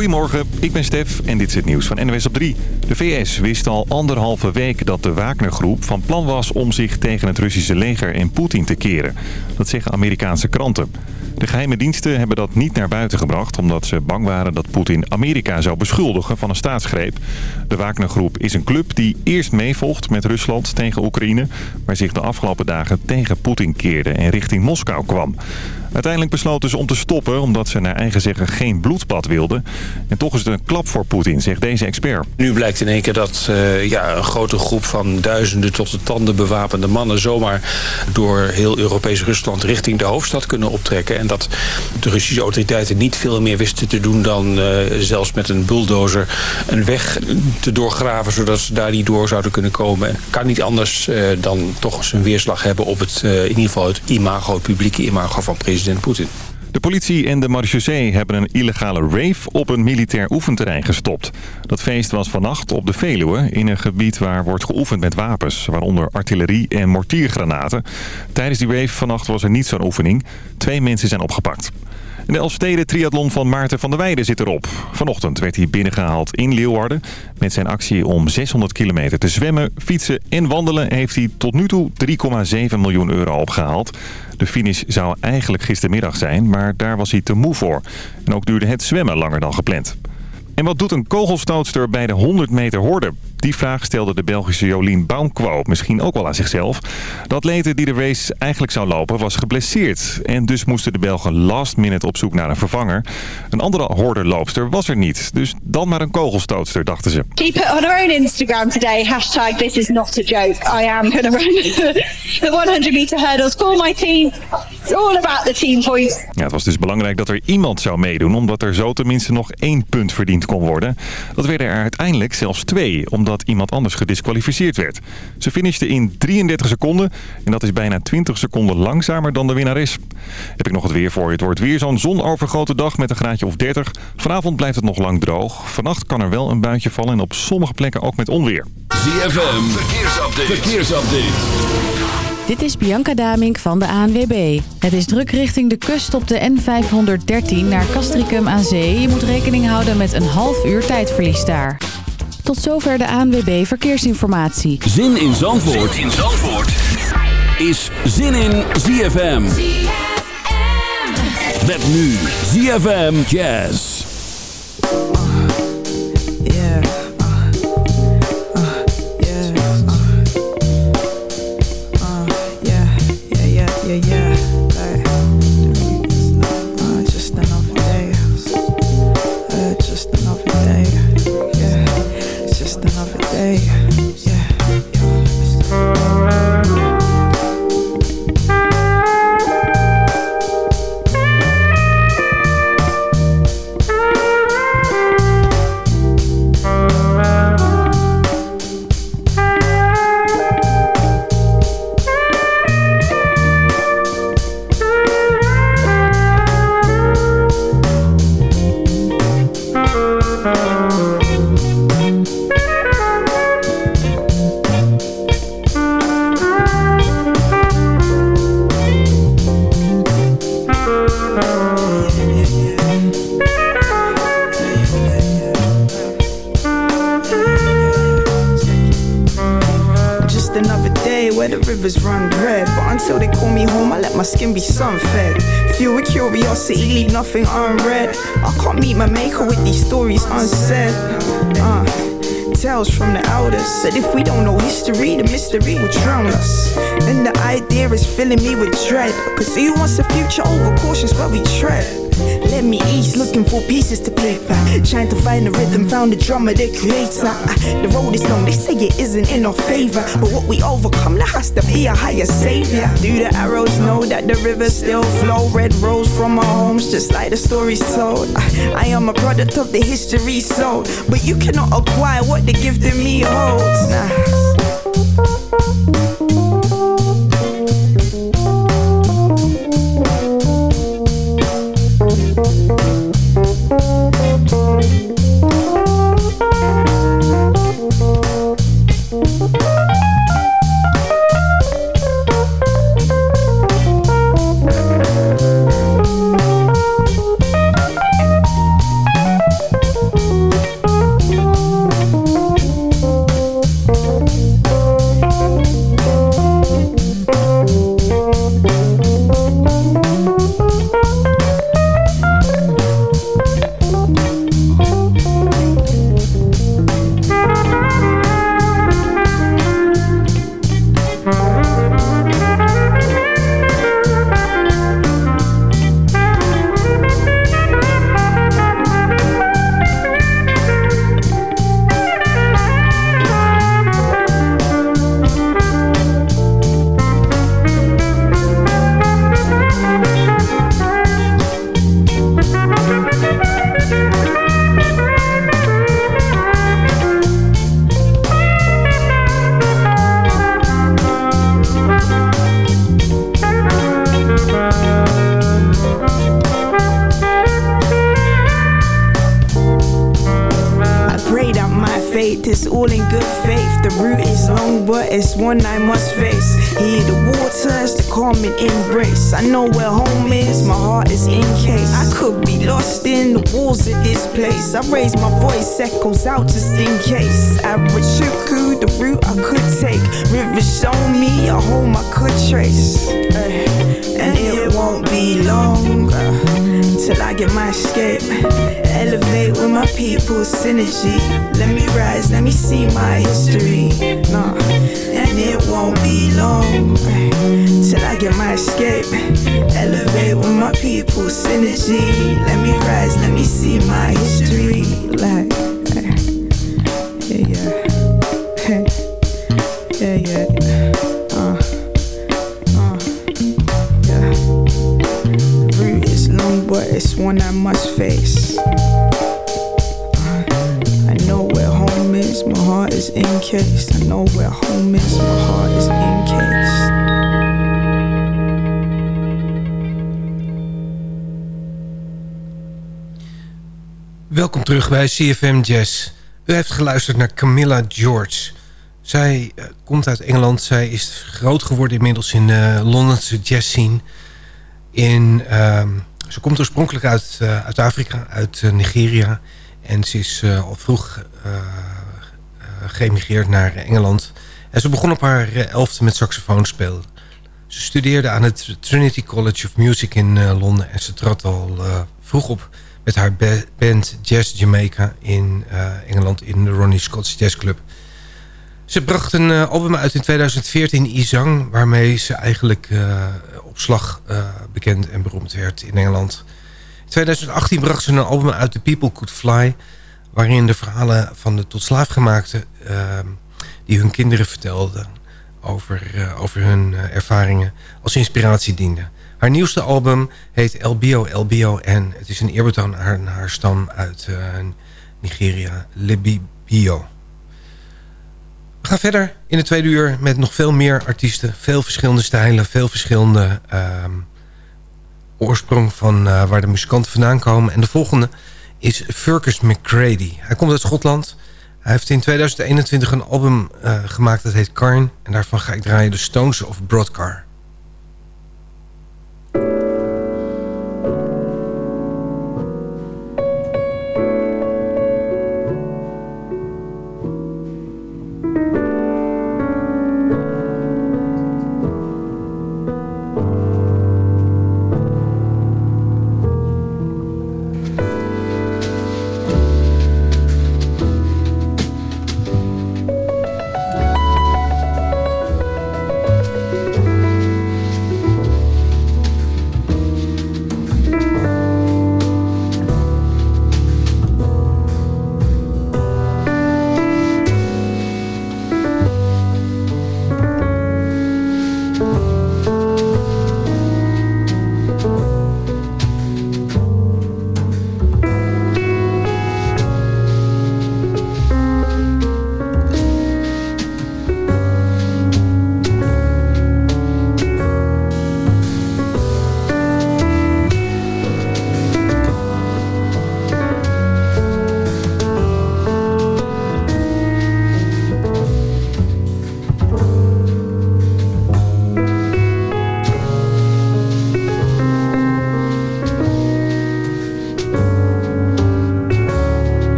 Goedemorgen, ik ben Stef en dit is het nieuws van NWS op 3. De VS wist al anderhalve week dat de Wagner-groep van plan was om zich tegen het Russische leger en Poetin te keren. Dat zeggen Amerikaanse kranten. De geheime diensten hebben dat niet naar buiten gebracht... omdat ze bang waren dat Poetin Amerika zou beschuldigen van een staatsgreep. De Wagner-groep is een club die eerst meevocht met Rusland tegen Oekraïne... maar zich de afgelopen dagen tegen Poetin keerde en richting Moskou kwam. Uiteindelijk besloten ze om te stoppen omdat ze naar eigen zeggen geen bloedbad wilden. En toch is het een klap voor Poetin, zegt deze expert. Nu blijkt in één keer dat uh, ja, een grote groep van duizenden tot de tanden bewapende mannen... zomaar door heel Europees Rusland richting de hoofdstad kunnen optrekken. En dat de Russische autoriteiten niet veel meer wisten te doen dan uh, zelfs met een bulldozer een weg te doorgraven... zodat ze daar niet door zouden kunnen komen. Kan niet anders uh, dan toch zijn weerslag hebben op het, in ieder geval het imago, het publieke imago van president de politie en de marechaussee hebben een illegale rave op een militair oefenterrein gestopt. Dat feest was vannacht op de Veluwe in een gebied waar wordt geoefend met wapens, waaronder artillerie en mortiergranaten. Tijdens die rave vannacht was er niet zo'n oefening. Twee mensen zijn opgepakt. De Elfsteden triathlon van Maarten van der Weijden zit erop. Vanochtend werd hij binnengehaald in Leeuwarden. Met zijn actie om 600 kilometer te zwemmen, fietsen en wandelen... heeft hij tot nu toe 3,7 miljoen euro opgehaald. De finish zou eigenlijk gistermiddag zijn, maar daar was hij te moe voor. En ook duurde het zwemmen langer dan gepland. En wat doet een kogelstootster bij de 100 meter horde? Die vraag stelde de Belgische Jolien Baumquo misschien ook wel aan zichzelf. De atlete die de race eigenlijk zou lopen was geblesseerd. En dus moesten de Belgen last minute op zoek naar een vervanger. Een andere horderloopster was er niet. Dus dan maar een kogelstootster, dachten ze. Keep it on our own Instagram today. Hashtag this is not a joke. I am going to run the 100 meter hurdles for my team. It's all about the team points. Ja, het was dus belangrijk dat er iemand zou meedoen. Omdat er zo tenminste nog één punt verdiend kon worden. Dat werden er uiteindelijk zelfs twee. Omdat dat iemand anders gedisqualificeerd werd. Ze finishte in 33 seconden en dat is bijna 20 seconden langzamer dan de winnares. Heb ik nog het weer voor je. Het wordt weer zo'n zonovergrote dag met een graadje of 30. Vanavond blijft het nog lang droog. Vannacht kan er wel een buitje vallen en op sommige plekken ook met onweer. ZFM, verkeersupdate. verkeersupdate. Dit is Bianca Damink van de ANWB. Het is druk richting de kust op de N513 naar Castricum aan zee. Je moet rekening houden met een half uur tijdverlies daar. Tot zover de ANWB Verkeersinformatie. Zin in Zandvoort, zin in Zandvoort. is Zin in ZFM. ZFM. Met nu ZFM Jazz. Nothing unread. I can't meet my maker with these stories unsaid. Uh, tales from the elders said if we don't know history, the mystery will drown us. And the idea is filling me with dread. Cause who wants a future over cautious where we tread? Let me ease, looking for pieces to play back. Trying to find the rhythm, found the drummer, the creator. Uh. The road is long, they say it isn't in our favor. But what we overcome, there has to be a higher savior. Do the arrows know that the rivers still flow? Red rose from our homes, just like the stories told. Uh, I am a product of the history sold. But you cannot acquire what the gift in me holds. Nah. Know where home is, my heart is in case. I could be lost in the walls of this place. I raise my voice, echoes out just in case. I Arachuku, the route I could take. Rivers show me a home I could trace. Eh, and it won't be long till I get my escape. Elevate with my people's synergy. Let me rise, let me see my history. Nah, and it won't be long till I get my escape. Elevate with my people's synergy. Let me rise, let me see my history. Like, I know where home is, my heart is encased. Welkom terug bij CFM Jazz. U heeft geluisterd naar Camilla George. Zij eh, komt uit Engeland. Zij is groot geworden inmiddels in de Londense jazz scene. In, ehm, ze komt oorspronkelijk uit, eh, uit Afrika, uit eh, Nigeria. En ze is al vroeg geëmigreerd naar Engeland. En ze begon op haar elfde met saxofoon spelen. Ze studeerde aan het Trinity College of Music in Londen. En ze trad al vroeg op met haar band Jazz Jamaica in Engeland in de Ronnie Scott's Jazz Club. Ze bracht een album uit in 2014, Izang... waarmee ze eigenlijk op slag bekend en beroemd werd in Engeland. In 2018 bracht ze een album uit, The People Could Fly... waarin de verhalen van de tot slaafgemaakten... die hun kinderen vertelden over, over hun ervaringen... als inspiratie dienden. Haar nieuwste album heet LBO LBO... en het is een eerbetoon aan haar stam uit Nigeria, Libibio. We gaan verder in de tweede uur met nog veel meer artiesten. Veel verschillende stijlen, veel verschillende uh, oorsprong van waar de muzikanten vandaan komen. En de volgende is Furcus McCready. Hij komt uit Schotland. Hij heeft in 2021 een album uh, gemaakt dat heet Karn. En daarvan ga ik draaien de Stones of Broadcar.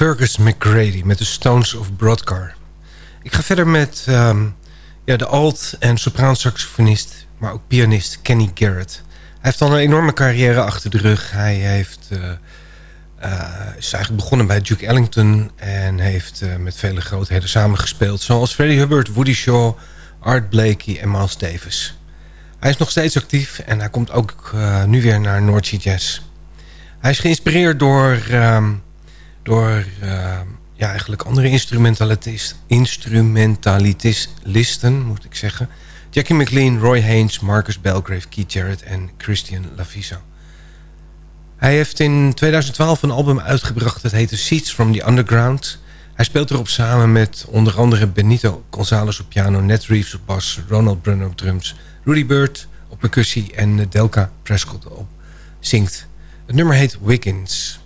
Fergus McGrady met de Stones of Broadcar. Ik ga verder met ehm, ja, de alt- en sopraansaxofonist, maar ook pianist Kenny Garrett. Hij heeft al een enorme carrière achter de rug. Hij heeft, uh, uh, is eigenlijk begonnen bij Duke Ellington... en heeft uh, met vele grootheden samengespeeld... zoals Freddie Hubbard, Woody Shaw, Art Blakey en Miles Davis. Hij is nog steeds actief en hij komt ook nu weer naar North Sea Jazz. Hij is geïnspireerd door... Um, door uh, ja, eigenlijk andere instrumentalist, instrumentalisten, moet ik zeggen. Jackie McLean, Roy Haynes, Marcus Belgrave, Keith Jarrett en Christian Laviso. Hij heeft in 2012 een album uitgebracht dat heette Seeds from the Underground. Hij speelt erop samen met onder andere Benito Gonzalez op piano, Ned Reeves op bas, Ronald Brunner op drums, Rudy Bird op percussie en Delka Prescott op zingt. Het nummer heet Wiggins.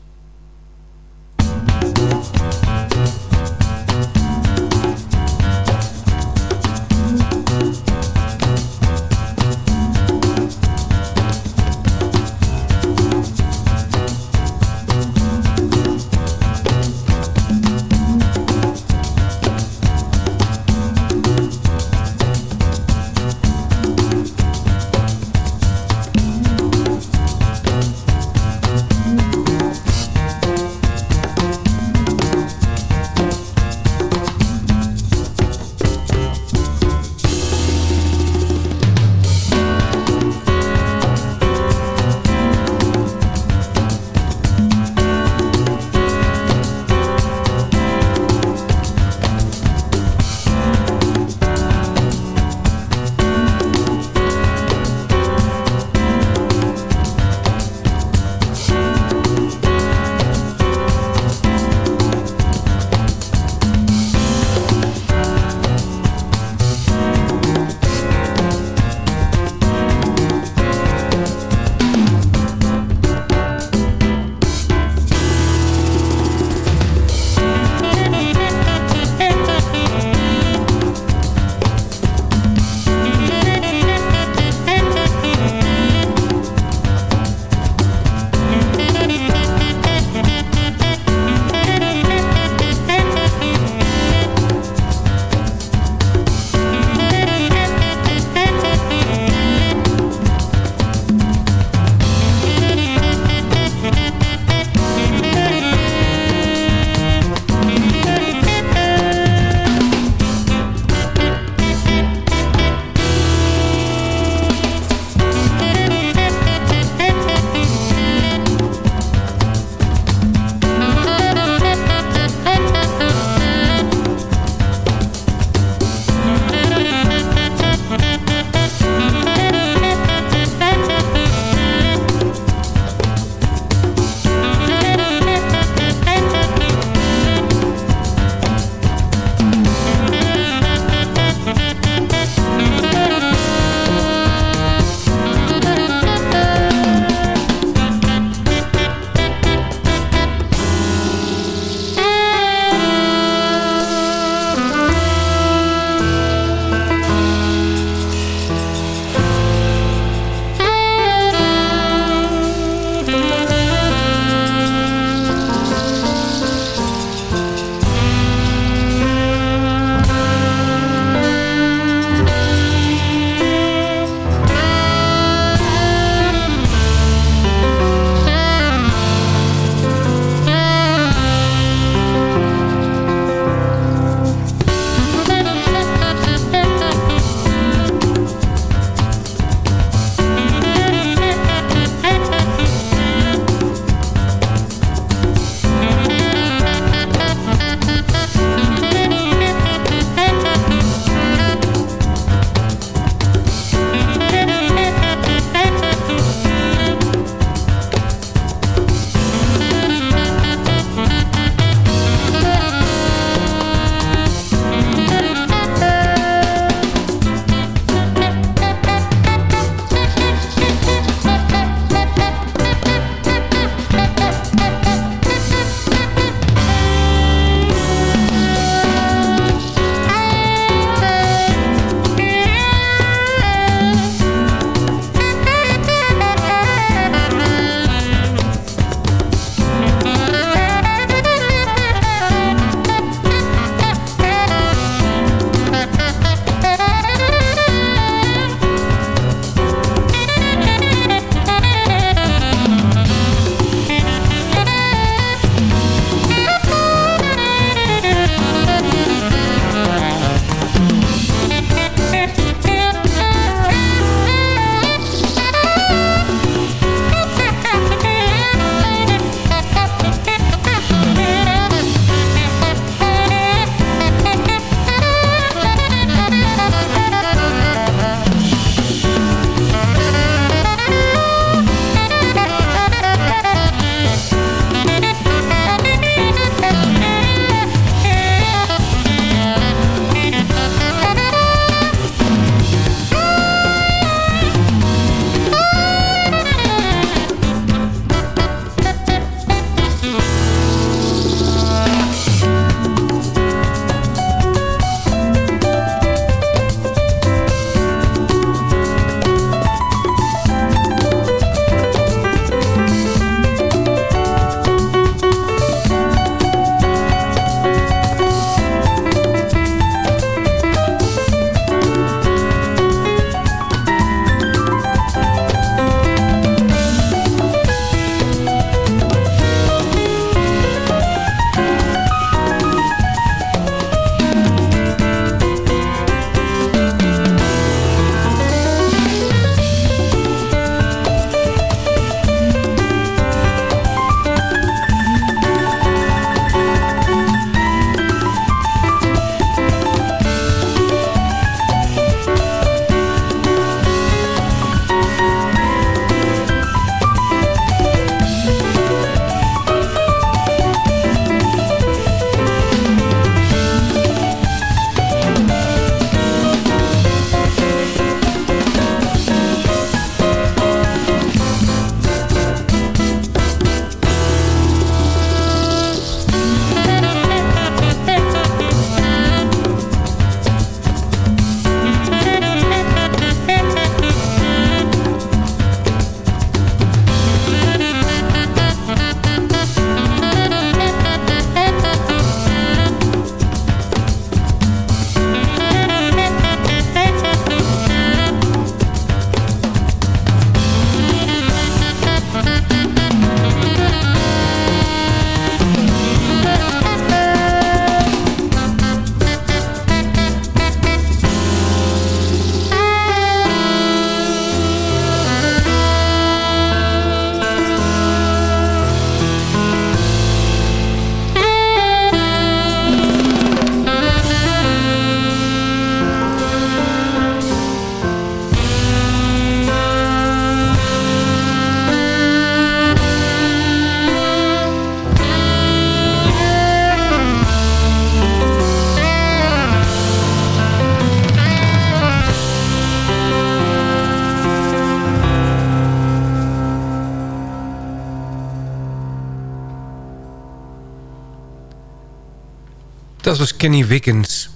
Dat was Kenny Wiggins.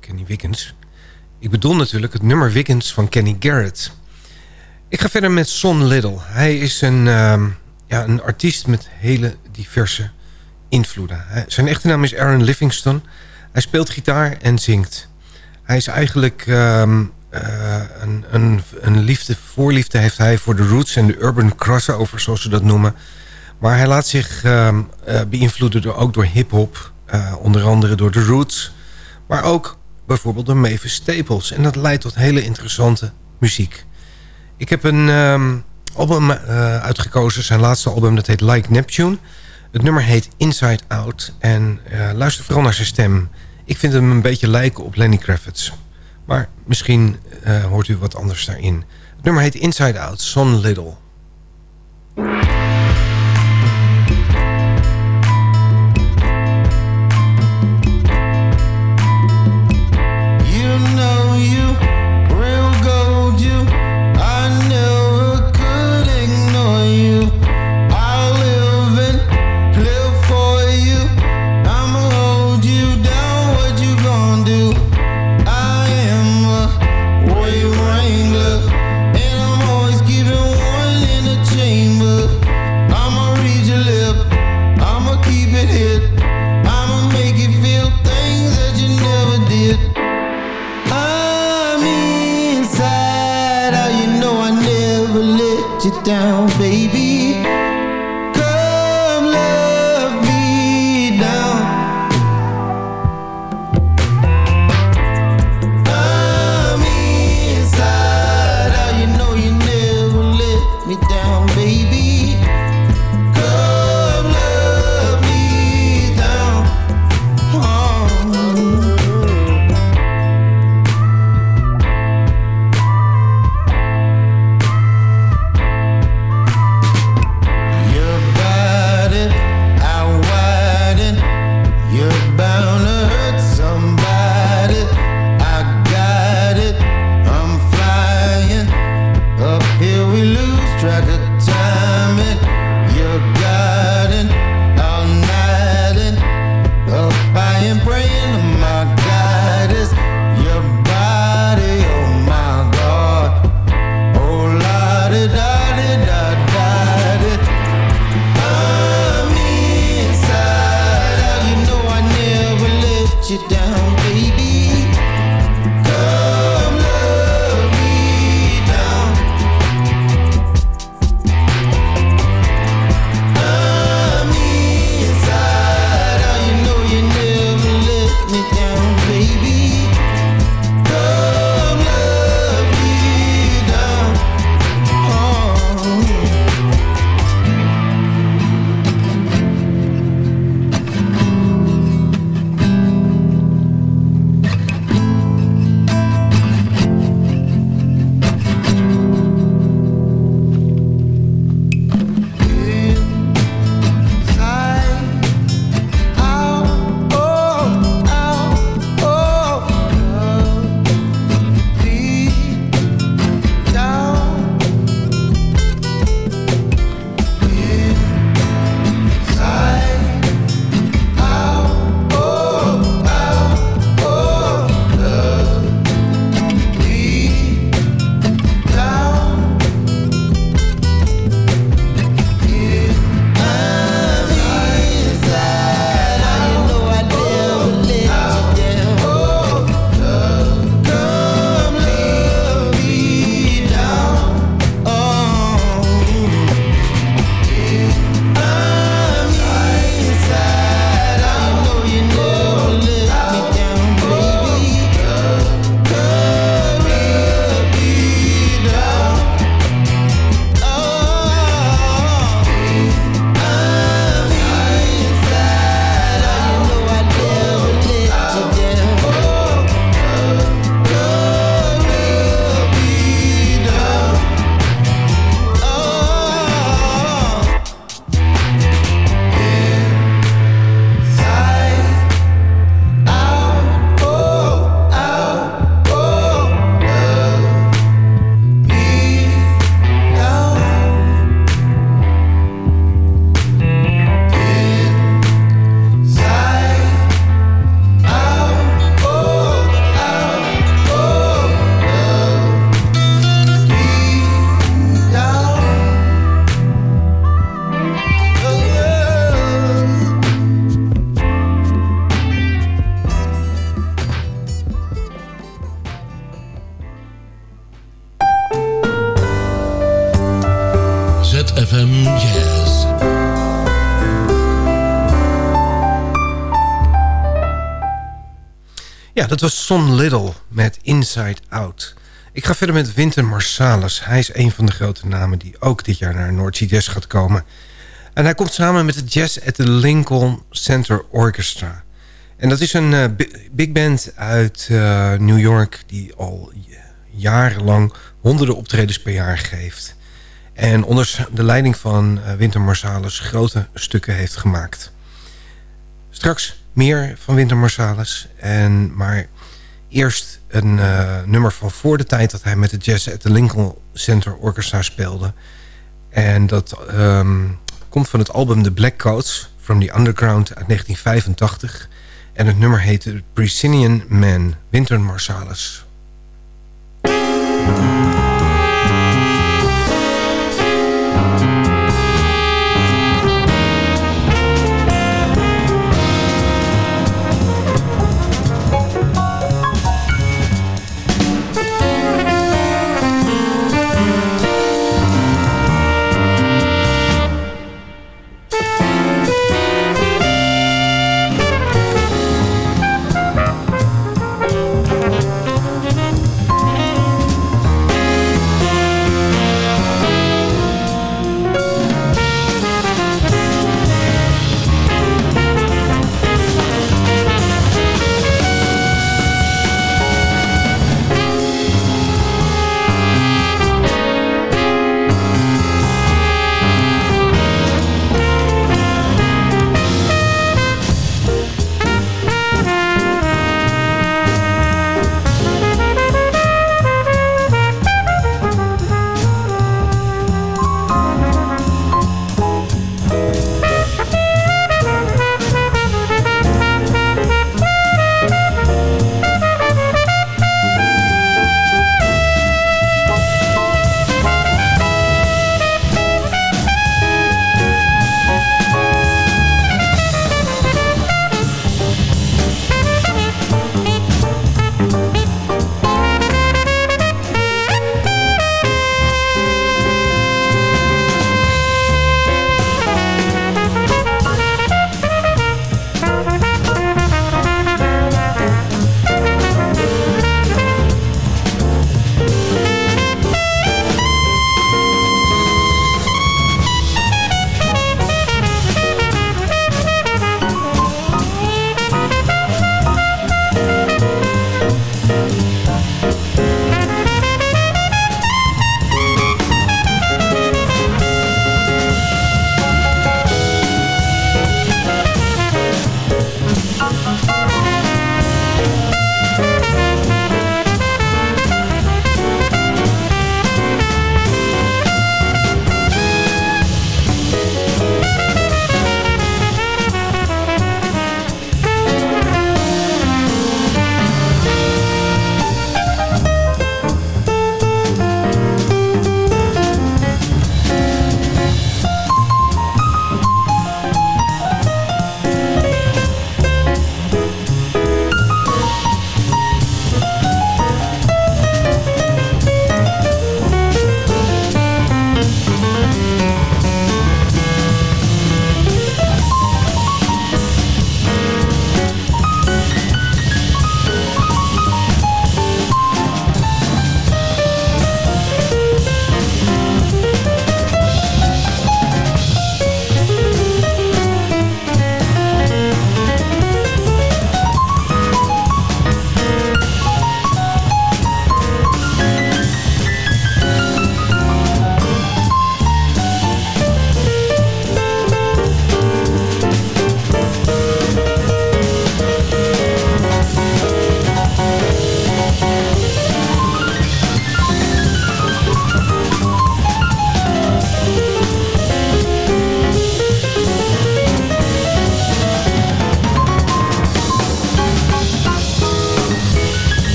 Kenny Wiggins. Ik bedoel natuurlijk het nummer Wiggins van Kenny Garrett. Ik ga verder met Son Little. Hij is een, ehm, ja, een artiest met hele diverse invloeden. zijn echte naam is Aaron Livingston. Hij speelt gitaar en zingt. Hij is eigenlijk ehm, eh, een, een, een liefde, voorliefde heeft hij voor de roots en de urban crossover, zoals ze dat noemen. Maar hij laat zich uh, beïnvloeden door, ook door hip-hop, uh, onder andere door de roots. Maar ook bijvoorbeeld door Mavis Staples. En dat leidt tot hele interessante muziek. Ik heb een um, album uitgekozen, zijn laatste album, dat heet Like Neptune. Het nummer heet Inside Out. En luister vooral naar zijn stem. Ik vind hem een beetje lijken op Lenny Kravitz. Maar misschien hoort u wat anders daarin. Het nummer heet Inside Out, Son Little. down, baby. Ja, dat was Son Little met Inside Out. Ik ga verder met Winter Marsalis. Hij is een van de grote namen die ook dit jaar naar Noordzee Jazz gaat komen. En hij komt samen met de Jazz at the Lincoln Center Orchestra. En dat is een uh, big band uit uh, New York... die al jarenlang honderden optredens per jaar geeft. En onder de leiding van uh, Winter Marsalis grote stukken heeft gemaakt. Straks meer van Winter Marsalis. En, maar eerst een uh, nummer van voor de tijd... dat hij met de Jazz at the Lincoln Center Orchestra speelde. En dat um, komt van het album The Black Coats... From the Underground uit 1985. En het nummer heette Priscillian Man, Winter Marsalis.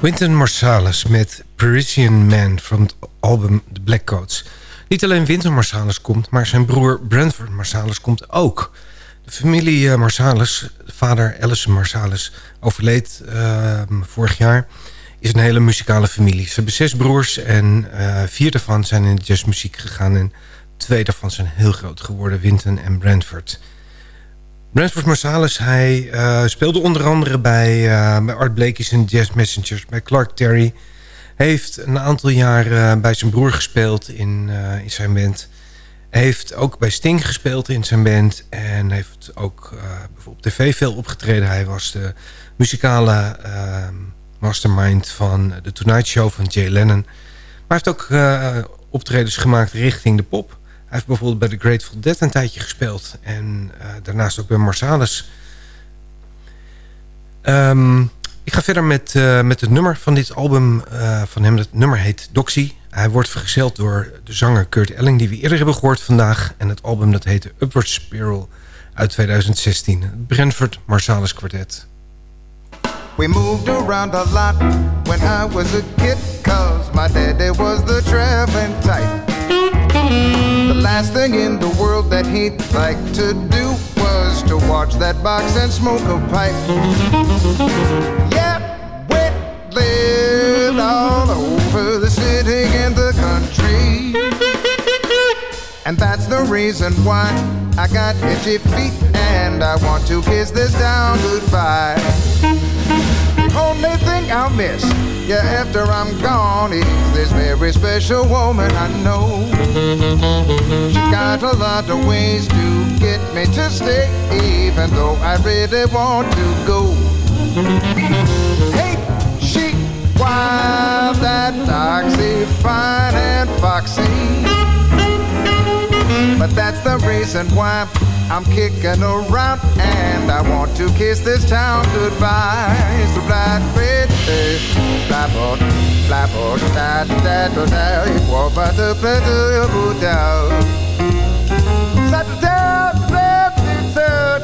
Wynton Marsalis met Parisian Man van het album The Black Coats. Niet alleen Wynton Marsalis komt, maar zijn broer Brentford Marsalis komt ook. De familie eh, Marsalis, vader Alison Marsalis, overleed uh, vorig jaar... is een hele muzikale familie. Ze hebben zes broers en uh, vier daarvan zijn in de jazzmuziek gegaan... en twee daarvan zijn heel groot geworden, Wynton en Brentford... Brentford Marsalis, hij uh, speelde onder andere bij, uh, bij Art Blakey's en Jazz Messengers... bij Clark Terry. Heeft een aantal jaar uh, bij zijn broer gespeeld in, in zijn band. Heeft ook bij Sting gespeeld in zijn band. En heeft ook op tv veel opgetreden. Hij was de muzikale mastermind van The Tonight Show van Jay Lennon. Maar heeft ook optredens gemaakt richting de pop... Heeft bijvoorbeeld bij The Grateful Dead een tijdje gespeeld. En uh, daarnaast ook bij Marsalis. Um, ik ga verder met, uh, met het nummer van dit album uh, van hem. Het nummer heet Doxy. Hij wordt vergezeld door de zanger Kurt Elling... die we eerder hebben gehoord vandaag. En het album dat heette Upward Spiral uit 2016. Het Brentford Marsalis Quartet. We moved around a lot when I was a kid Cause my daddy was the traveling type The last thing in the world that he'd like to do was to watch that box and smoke a pipe. Yeah, we lived all over the city and the country. And that's the reason why I got itchy feet and I want to kiss this down goodbye. The only thing I'll miss yeah, after I'm gone is this very special woman I know. Got a lot of ways to get me to stay, even though I really want to go. Hey, she wild, that doxy, fine and foxy. But that's the reason why I'm kicking around and I want to kiss this town goodbye. So black red, blackboard, blackboard, da da da da, it was but the pleasure of good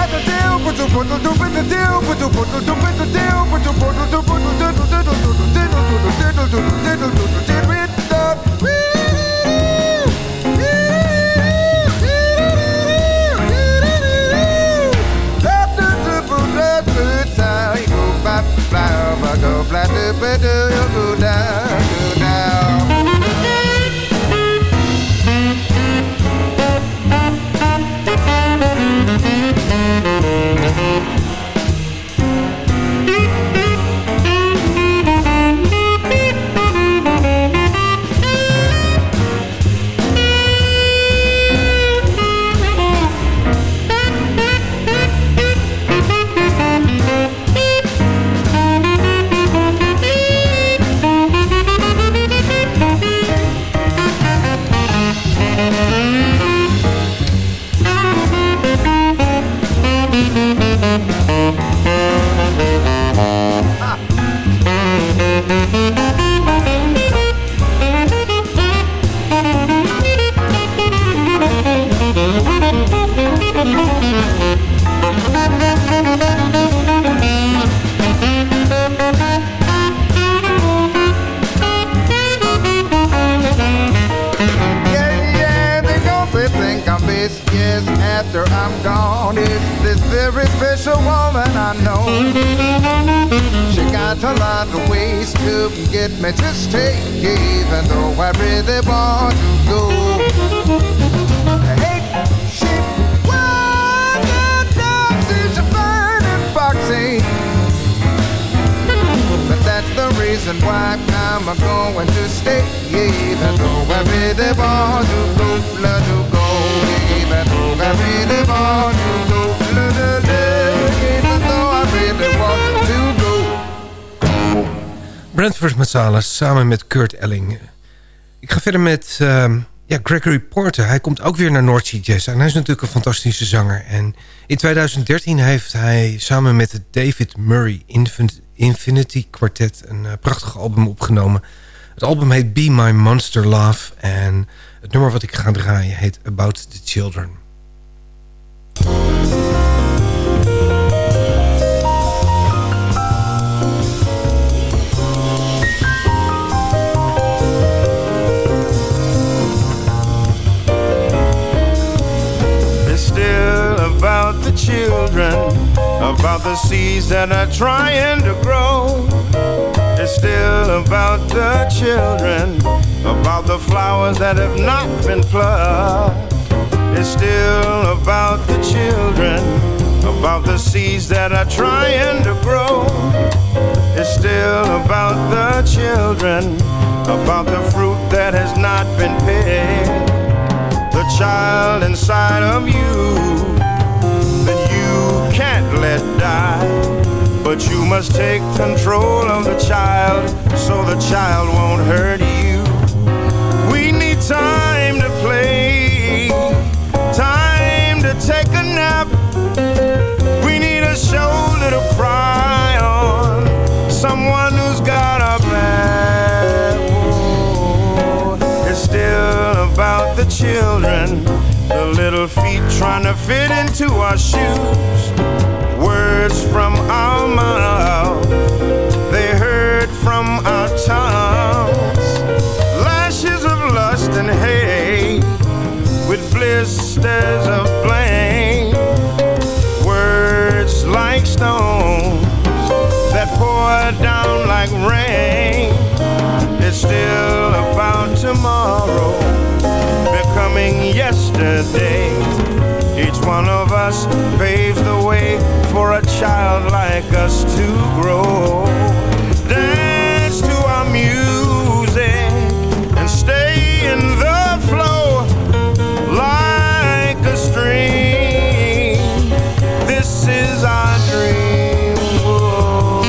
like do, put do, put do with do, do, put do, put do with do, do, put do, put do put do diddle diddle diddle diddle diddle diddle diddle diddle diddle diddle it down. Blah blah blah blah blah blah blah blah blah blah samen met Kurt Elling. Ik ga verder met uh, ja, Gregory Porter. Hij komt ook weer naar North Jazz. En hij is natuurlijk een fantastische zanger. En in 2013 heeft hij samen met het David Murray Infinity Quartet... een uh, prachtig album opgenomen. Het album heet Be My Monster Love. En het nummer wat ik ga draaien heet About the Children. Children, about the seeds that are trying to grow. It's still about the children, about the flowers that have not been plucked. It's still about the children, about the seeds that are trying to grow. It's still about the children, about the fruit that has not been picked. The child inside of you let die. But you must take control of the child so the child won't hurt you. We need time to play, time to take a nap. We need a shoulder to cry on, someone who's got our back. It's still about the children the little feet trying to fit into our shoes. Words from our mouth, they heard from our tongues. Lashes of lust and hate, with blisters of blame. Words like stones that pour down like rain. It's still about tomorrow becoming yesterday. Each one of us paves the way for a child like us to grow. Dance to our music and stay in the flow like a stream. This is our dream. Whoa.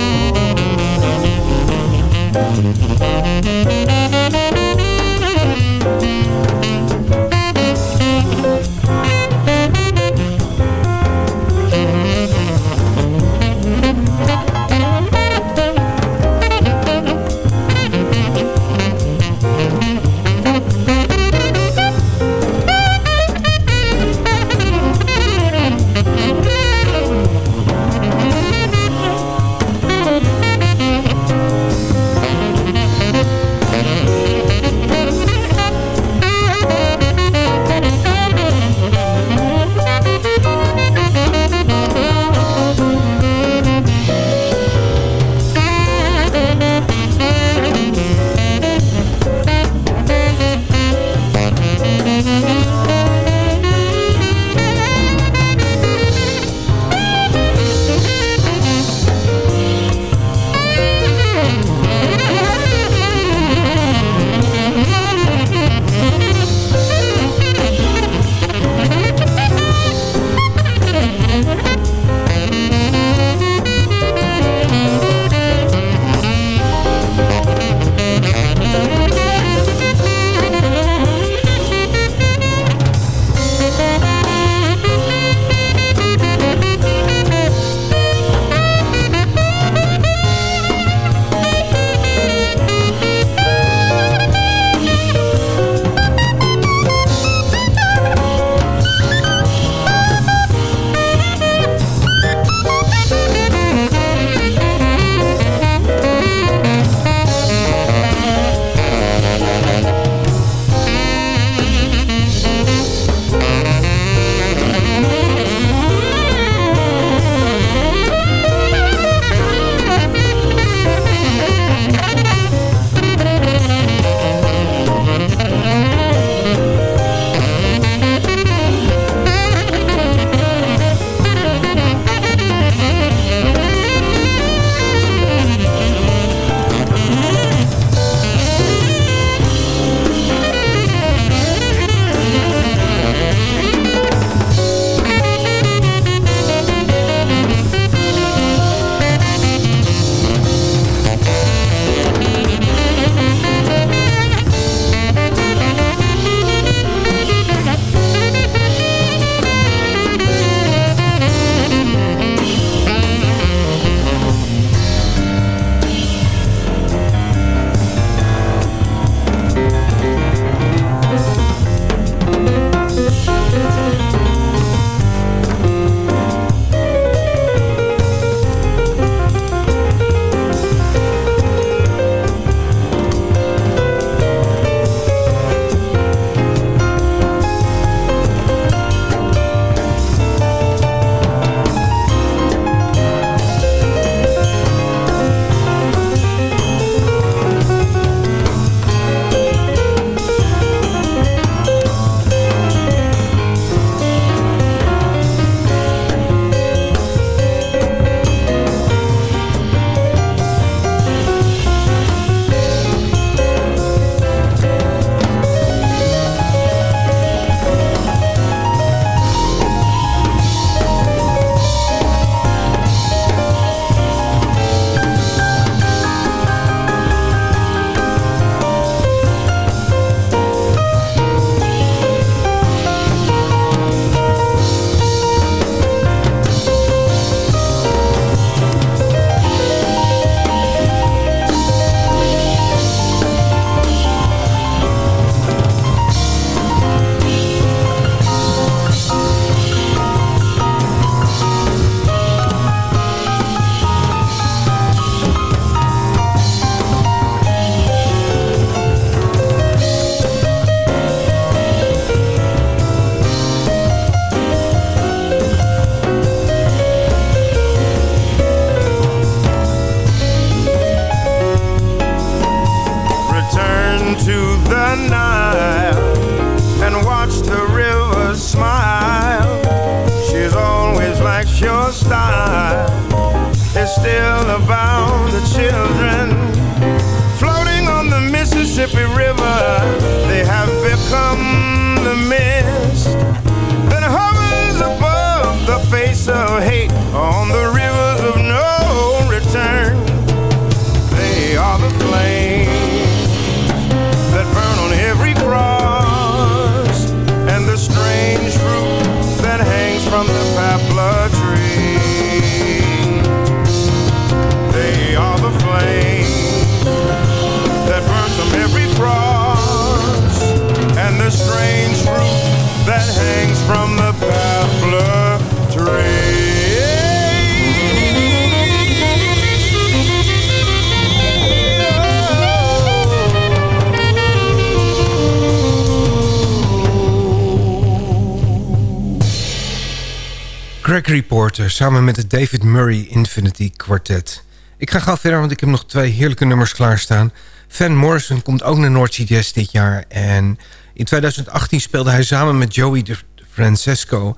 Gregory Porter samen met het David Murray Infinity Quartet. Ik ga gauw verder, want ik heb nog twee heerlijke nummers klaarstaan. Van Morrison komt ook naar Noordse Jazz dit jaar. En in 2018 speelde hij samen met Joey De Francesco...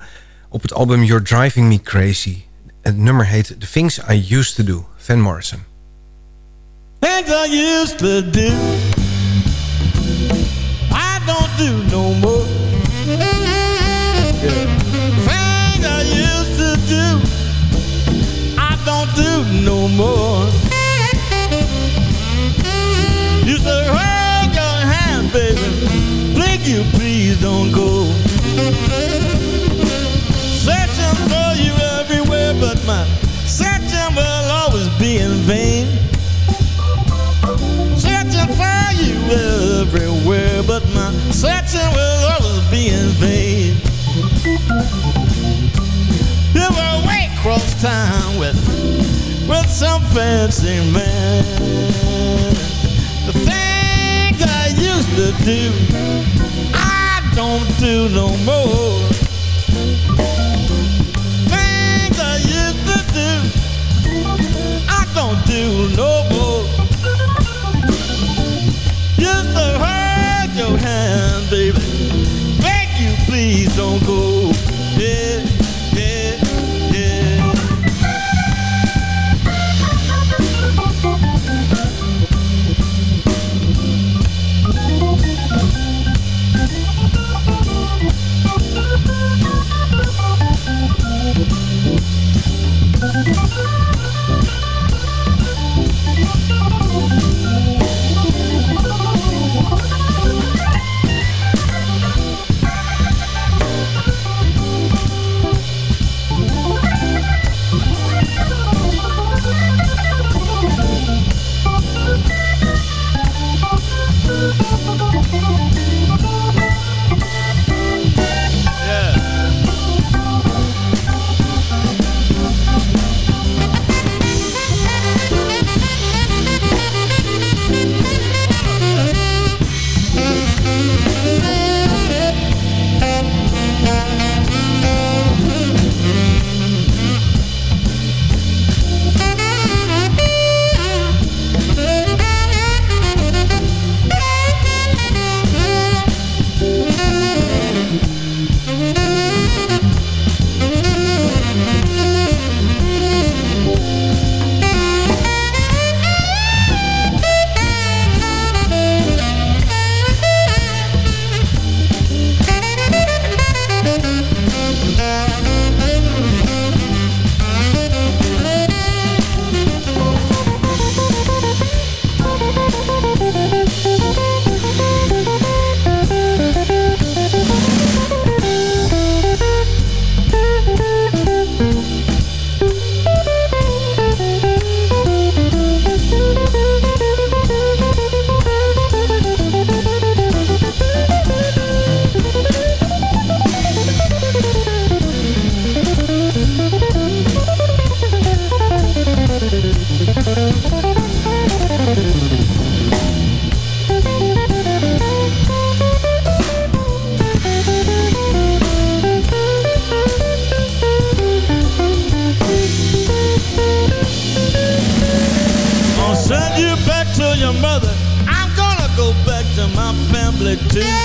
op het album You're Driving Me Crazy. Het nummer heet The Things I Used To Do. Van Morrison. Things I used to do I don't do no more but my searching will always be in vain. You were way across town with with some fancy man. The things I used to do, I don't do no more. Things I used to do, I don't do no more. wanted too.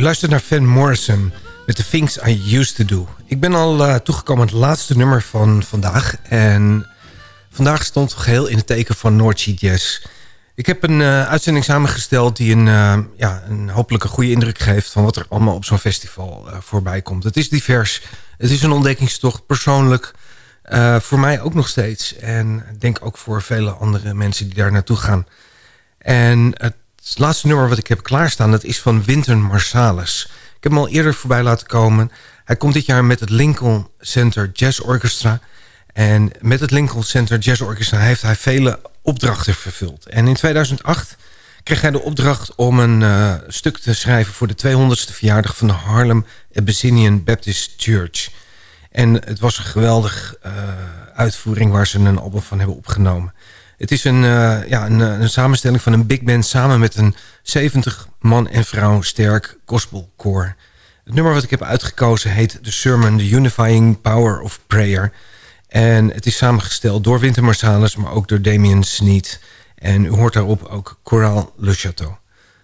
U luistert naar Van Morrison met The Things I Used To Do. Ik ben al eh, toegekomen aan het laatste nummer van vandaag. En vandaag stond geheel in het teken van North Sea Jazz. Ik heb een eh, uitzending samengesteld die een, eh, ja, een hopelijk een goede indruk geeft... van wat er allemaal op zo'n festival voorbij komt. Het is divers, het is een ontdekkingstocht, persoonlijk... voor mij ook nog steeds. En ik denk ook voor vele andere mensen die daar naartoe gaan. En het het laatste nummer wat ik heb klaarstaan... dat is van Winter Marsalis. Ik heb hem al eerder voorbij laten komen. Hij komt dit jaar met het Lincoln Center Jazz Orchestra. En met het Lincoln Center Jazz Orchestra... heeft hij vele opdrachten vervuld. En in 2008 kreeg hij de opdracht om een uh, stuk te schrijven... voor de 200ste verjaardag van de Harlem Abyssinian Baptist Church. En het was een geweldig uh, uitvoering... waar ze een album van hebben opgenomen. Het is een, uh, ja, een, een, samenstelling van een big band... samen met een 70 man en vrouw sterk gospelkoor. Het nummer wat ik heb uitgekozen heet The Sermon... The Unifying Power of Prayer. En het is samengesteld door Winter Marsalis... maar ook door Damien Sneed. En u hoort daarop ook Coral Le Chateau.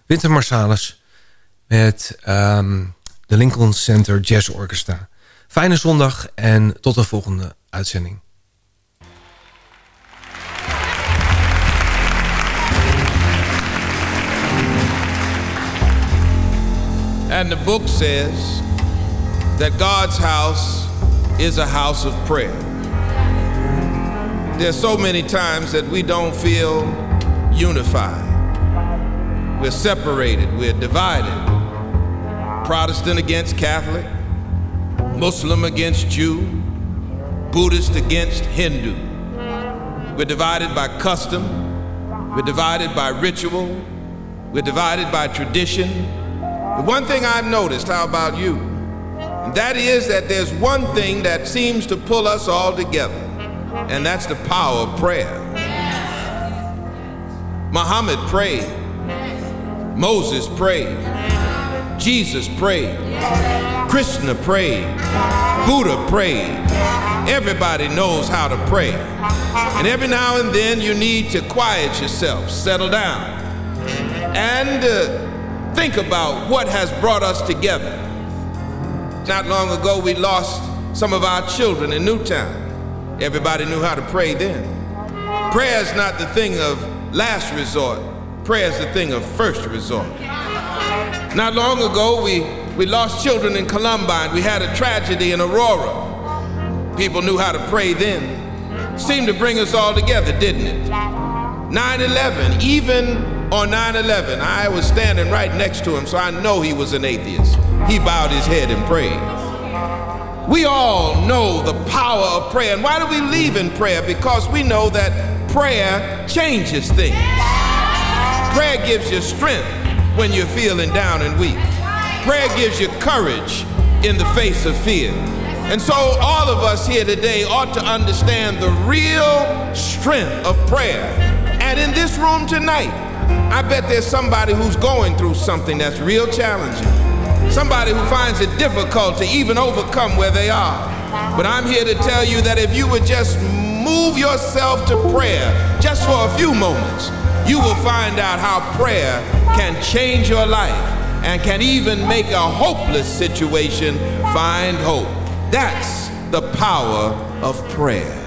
Winter Marsalis met um, de Lincoln Center Jazz Orchestra. Fijne zondag en tot de volgende uitzending. And the book says that God's house is a house of prayer. There's so many times that we don't feel unified. We're separated, we're divided. Protestant against Catholic, Muslim against Jew, Buddhist against Hindu. We're divided by custom, we're divided by ritual, we're divided by tradition, the one thing I've noticed, how about you? And that is that there's one thing that seems to pull us all together, and that's the power of prayer. Muhammad prayed, Moses prayed, Jesus prayed, Krishna prayed, Buddha prayed. Everybody knows how to pray. And every now and then you need to quiet yourself, settle down, and uh, think about what has brought us together. Not long ago, we lost some of our children in Newtown. Everybody knew how to pray then. Prayer is not the thing of last resort, prayer is the thing of first resort. Not long ago, we, we lost children in Columbine. We had a tragedy in Aurora. People knew how to pray then. Seemed to bring us all together, didn't it? 9 11, even on 9 11, I was standing right next to him, so I know he was an atheist. He bowed his head and prayed. We all know the power of prayer. And why do we leave in prayer? Because we know that prayer changes things. Prayer gives you strength when you're feeling down and weak, prayer gives you courage in the face of fear. And so, all of us here today ought to understand the real strength of prayer. And in this room tonight, I bet there's somebody who's going through something that's real challenging. Somebody who finds it difficult to even overcome where they are. But I'm here to tell you that if you would just move yourself to prayer just for a few moments, you will find out how prayer can change your life and can even make a hopeless situation find hope. That's the power of prayer.